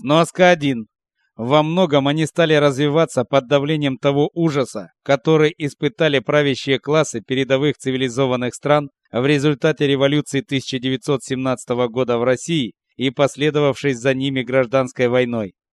Сноска 1. Во многом они стали развиваться под давлением того ужаса, который испытали правящие классы передовых цивилизованных стран в результате революции 1917 года в России и последовавшей за ними гражданской войной.